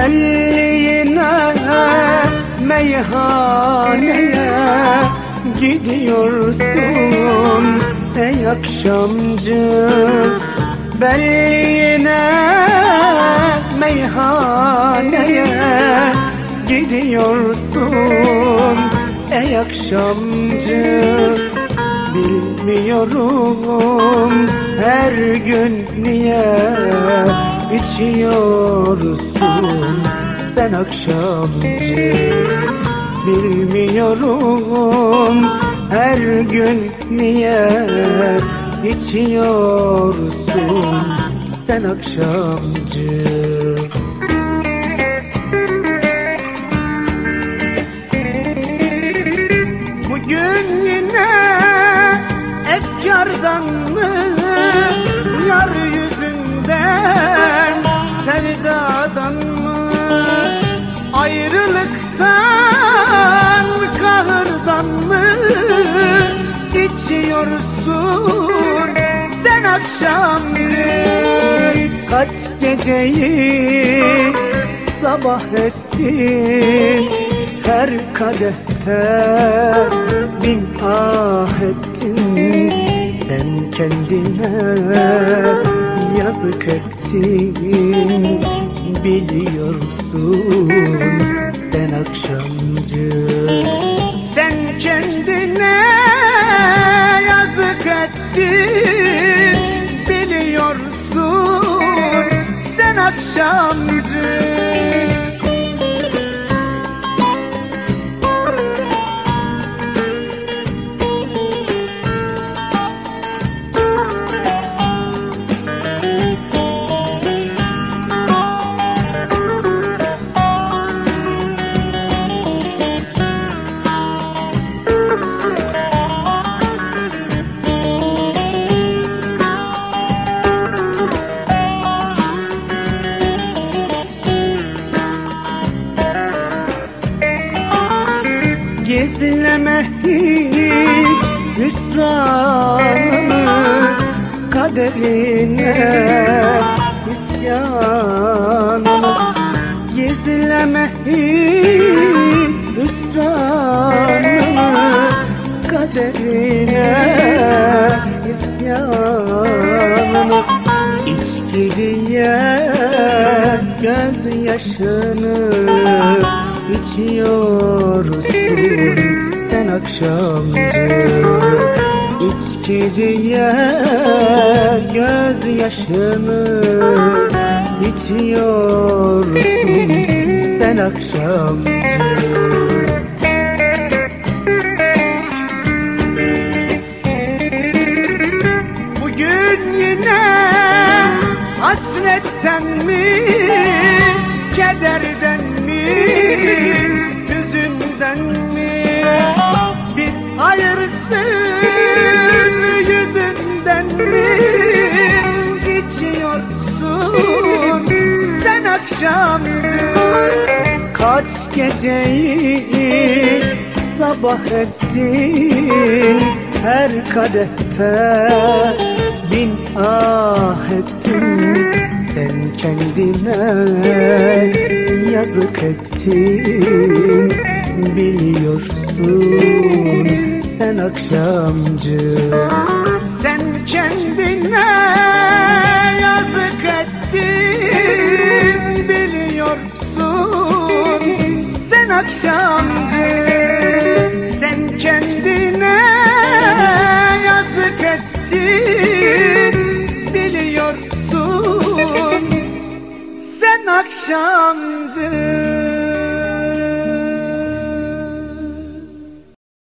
Belliğine meyhaneye gidiyorsun. Ey akşamcı Belliğine meyhaneye gidiyorsun. Ey akşamcı Bilmiyorum her gün niye içiyorsun sen akşamcı Bilmiyorum her gün niye içiyorsun sen akşamcı? Bugün yine efkardan mı içiyorsun sen akşamcı Kaç geceyi sabah ettin? Her kadehte bin ah ettin. Sen kendine yazık ettin. Biliyorsun akşamcı Gizleme hiç hüsranını Kaderine isyanını Gizleme. Hiç hüsranını Kaderine isyanını İçkiliye gözyaşını içiyorsun İçki diye gözyaşını içiyorsun sen akşamcı hasretten mi, kederden sen akşamcı kaç geceyi sabah ettin? Her kadehte bin ah ettin. Sen kendine yazık ettin. Biliyorsun sen akşamcı sen akşamcı sen kendine yazık ettin. Biliyorsun sen akşam